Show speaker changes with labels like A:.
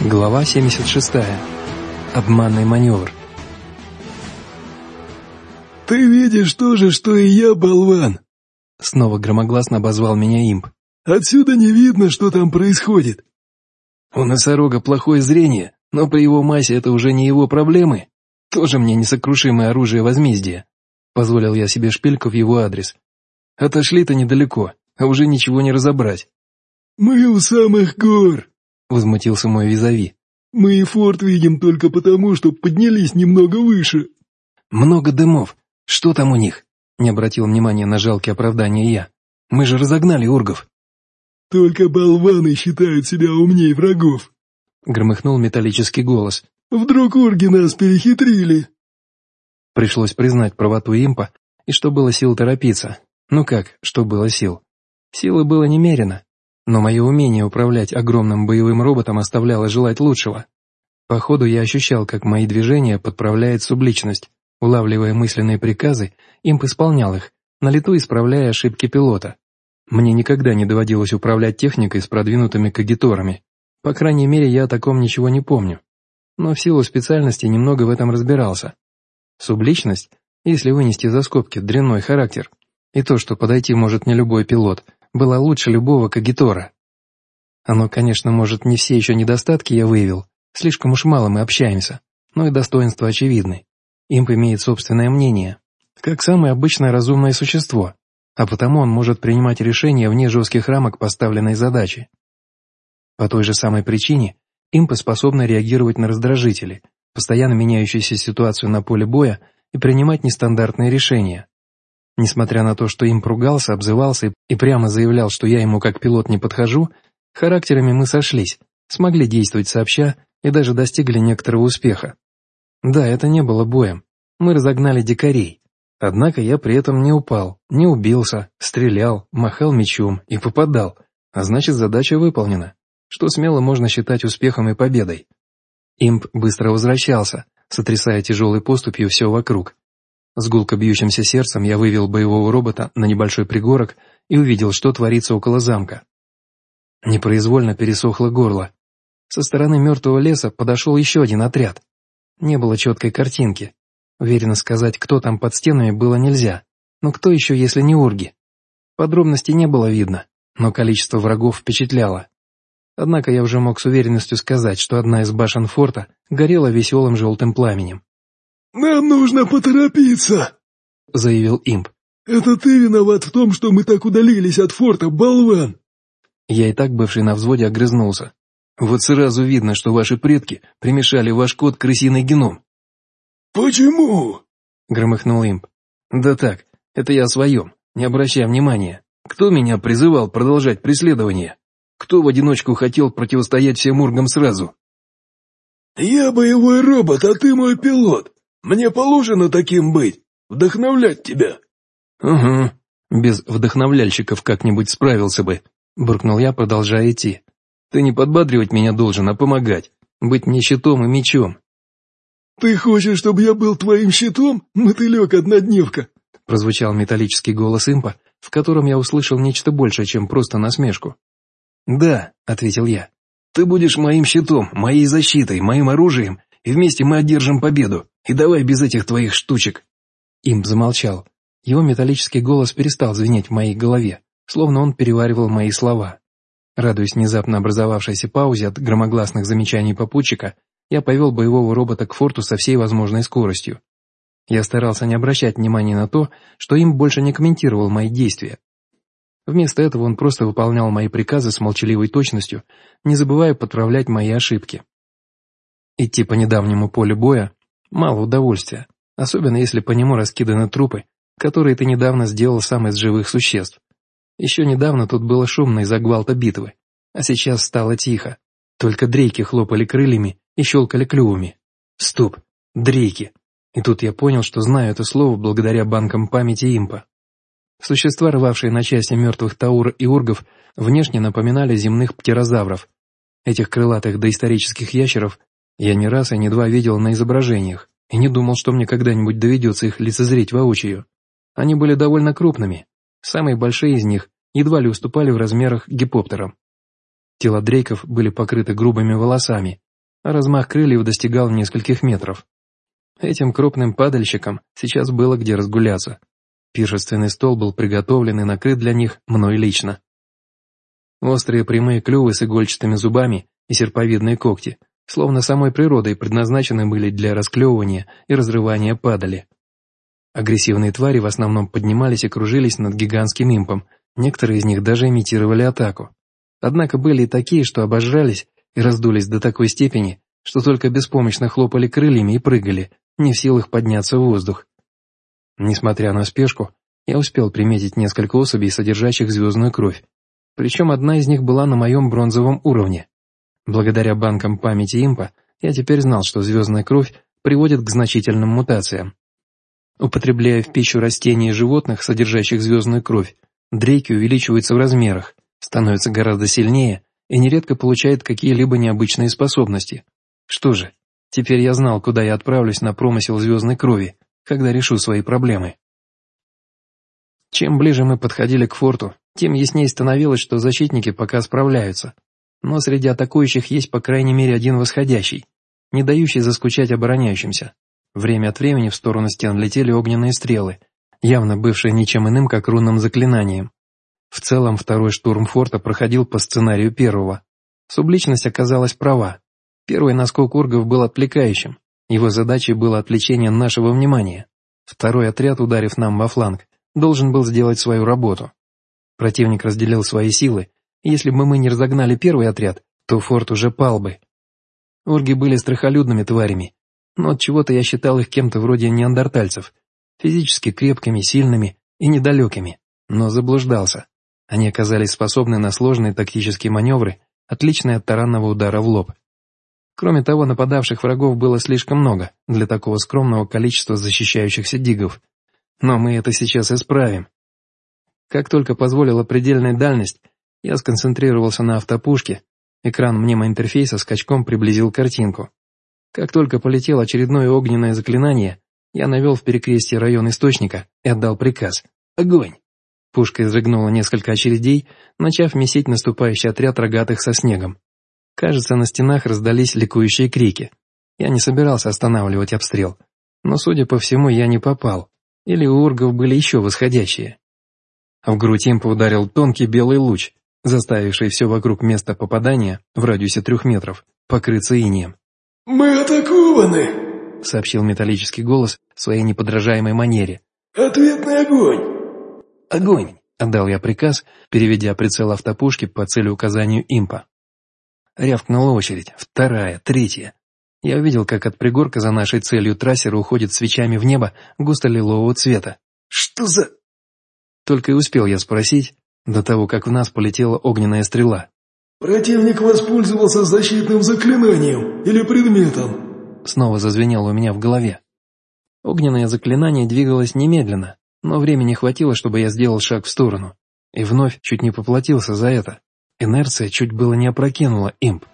A: Глава 76. Обманный маневр.
B: «Ты видишь то же, что и я, болван!»
A: Снова громогласно обозвал меня имп.
B: «Отсюда не видно, что там происходит!»
A: У носорога плохое зрение, но при его массе это уже не его проблемы. Тоже мне несокрушимое оружие возмездия. Позволил я себе шпильку в его адрес. Отошли-то недалеко, а уже ничего не разобрать.
B: «Мы у самых гор!»
A: Возмутился мой визави.
B: «Мы и форт видим только потому, что поднялись немного выше».
A: «Много дымов. Что там у них?» Не обратил внимания на жалкие оправдания я. «Мы же разогнали ургов».
B: «Только болваны считают себя умнее врагов», —
A: громыхнул металлический голос.
B: «Вдруг урги нас перехитрили?»
A: Пришлось признать правоту импа, и что было сил торопиться. Ну как, что было сил? Силы было немерено, но мое умение управлять огромным боевым роботом оставляло желать лучшего. Походу я ощущал, как мои движения подправляет субличность. Улавливая мысленные приказы, имп исполнял их, на лету исправляя ошибки пилота. Мне никогда не доводилось управлять техникой с продвинутыми кагиторами. По крайней мере, я о таком ничего не помню. Но в силу специальности немного в этом разбирался. Субличность, если вынести за скобки дрянной характер, и то, что подойти может не любой пилот – была лучше любого кагитора. Оно, конечно, может, не все еще недостатки я выявил, слишком уж мало мы общаемся, но и достоинства очевидны. Имп имеет собственное мнение, как самое обычное разумное существо, а потому он может принимать решения вне жестких рамок поставленной задачи. По той же самой причине импы способны реагировать на раздражители, постоянно меняющуюся ситуацию на поле боя и принимать нестандартные решения. Несмотря на то, что им пругался, обзывался и прямо заявлял, что я ему как пилот не подхожу, характерами мы сошлись, смогли действовать сообща и даже достигли некоторого успеха. Да, это не было боем. Мы разогнали дикарей. Однако я при этом не упал, не убился, стрелял, махал мечом и попадал, а значит задача выполнена, что смело можно считать успехом и победой. Имп быстро возвращался, сотрясая тяжелой поступью все вокруг, с гулко бьющимся сердцем я вывел боевого робота на небольшой пригорок и увидел, что творится около замка. Непроизвольно пересохло горло. Со стороны мертвого леса подошел еще один отряд. Не было четкой картинки. Уверенно сказать, кто там под стенами, было нельзя. Но кто еще, если не урги? Подробностей не было видно, но количество врагов впечатляло. Однако я уже мог с уверенностью сказать, что одна из башен форта горела веселым желтым пламенем.
B: «Нам нужно поторопиться», — заявил имп. «Это ты виноват в том, что мы так удалились от форта, болван!»
A: Я и так бывший на взводе огрызнулся. «Вот сразу видно, что ваши предки примешали ваш код крысиный геном».
B: «Почему?»
A: — громыхнул имп. «Да так, это я о своем, не обращая внимания. Кто меня призывал продолжать преследование? Кто в одиночку хотел противостоять всем ургам сразу?»
B: «Я боевой робот, а ты мой пилот. Мне положено таким быть, вдохновлять тебя».
A: «Угу, без вдохновляльщиков как-нибудь справился бы», — буркнул я, продолжая идти. «Ты не подбадривать меня должен, а помогать, быть мне щитом и мечом».
B: «Ты хочешь, чтобы я был твоим щитом, мотылек-однодневка?»
A: прозвучал металлический голос импа, в котором я услышал нечто большее, чем просто насмешку. «Да», — ответил я, — «ты будешь моим щитом, моей защитой, моим оружием, и вместе мы одержим победу. И давай без этих твоих штучек». Имп замолчал. Его металлический голос перестал звенеть в моей голове, словно он переваривал мои слова. Радуясь внезапно образовавшейся паузе от громогласных замечаний попутчика, я повел боевого робота к форту со всей возможной скоростью. Я старался не обращать внимания на то, что им больше не комментировал мои действия. Вместо этого он просто выполнял мои приказы с молчаливой точностью, не забывая подправлять мои ошибки. Идти по недавнему полю боя Мало удовольствия, особенно если по нему раскиданы трупы, которые ты недавно сделал сам из живых существ. Еще недавно тут было шумно из-за гвалта битвы, а сейчас стало тихо. Только дрейки хлопали крыльями и щелкали клювами. Стоп, дрейки. И тут я понял, что знаю это слово благодаря банкам памяти импа. Существа, рвавшие на части мертвых таур и ургов, внешне напоминали земных птерозавров. Этих крылатых доисторических ящеров я не раз и не два видел на изображениях и не думал, что мне когда-нибудь доведется их лицезреть воочию. Они были довольно крупными. Самые большие из них едва ли уступали в размерах гипоптерам. Тела дрейков были покрыты грубыми волосами, а размах крыльев достигал нескольких метров. Этим крупным падальщикам сейчас было где разгуляться. Пиршественный стол был приготовлен и накрыт для них мной лично. Острые прямые клювы с игольчатыми зубами и серповидные когти, словно самой природой предназначены были для расклевывания и разрывания падали. Агрессивные твари в основном поднимались и кружились над гигантским импом, некоторые из них даже имитировали атаку. Однако были и такие, что обожрались и раздулись до такой степени, что только беспомощно хлопали крыльями и прыгали, не в силах подняться в воздух. Несмотря на спешку, я успел приметить несколько особей, содержащих звездную кровь. Причем одна из них была на моем бронзовом уровне. Благодаря банкам памяти импа, я теперь знал, что звездная кровь приводит к значительным мутациям. Употребляя в пищу растения и животных, содержащих звездную кровь, дрейки увеличиваются в размерах, становятся гораздо сильнее и нередко получают какие-либо необычные способности. Что же, теперь я знал, куда я отправлюсь на промысел звездной крови, когда решу свои проблемы. Чем ближе мы подходили к форту, тем яснее становилось, что защитники пока справляются. Но среди атакующих есть по крайней мере один восходящий, не дающий заскучать обороняющимся. Время от времени в сторону стен летели огненные стрелы, явно бывшие ничем иным, как рунным заклинанием. В целом, второй штурм форта проходил по сценарию первого. Субличность оказалась права. Первый наскок ургов был отвлекающим. Его задачей было отвлечение нашего внимания. Второй отряд, ударив нам во фланг, должен был сделать свою работу. Противник разделил свои силы, если бы мы не разогнали первый отряд, то форт уже пал бы. Урги были страхолюдными тварями, но от чего то я считал их кем-то вроде неандертальцев, физически крепкими, сильными и недалекими, но заблуждался. Они оказались способны на сложные тактические маневры, отличные от таранного удара в лоб. Кроме того, нападавших врагов было слишком много для такого скромного количества защищающихся дигов. Но мы это сейчас исправим. Как только позволила предельная дальность, я сконцентрировался на автопушке, экран мнемоинтерфейса скачком приблизил картинку. Как только полетело очередное огненное заклинание, я навел в перекрестие район источника и отдал приказ «Огонь!». Пушка изрыгнула несколько очередей, начав месить наступающий отряд рогатых со снегом. Кажется, на стенах раздались ликующие крики. Я не собирался останавливать обстрел, но, судя по всему, я не попал, или у ургов были еще восходящие. В грудь импа ударил тонкий белый луч, заставивший все вокруг места попадания в радиусе трех метров покрыться инием.
B: «Мы атакованы!»
A: — сообщил металлический голос в своей неподражаемой манере.
B: «Ответный огонь!»
A: «Огонь!» — отдал я приказ, переведя прицел автопушки по целеуказанию импа. Рявкнула очередь, вторая, третья. Я увидел, как от пригорка за нашей целью трассера уходит свечами в небо густо-лилового цвета. «Что за...» Только и успел я спросить, до того, как в нас полетела огненная стрела.
B: «Противник воспользовался защитным заклинанием или предметом»,
A: снова зазвенело у меня в голове. Огненное заклинание двигалось немедленно, но времени хватило, чтобы я сделал шаг в сторону. И вновь чуть не поплатился за это. Инерция чуть было не опрокинула имп.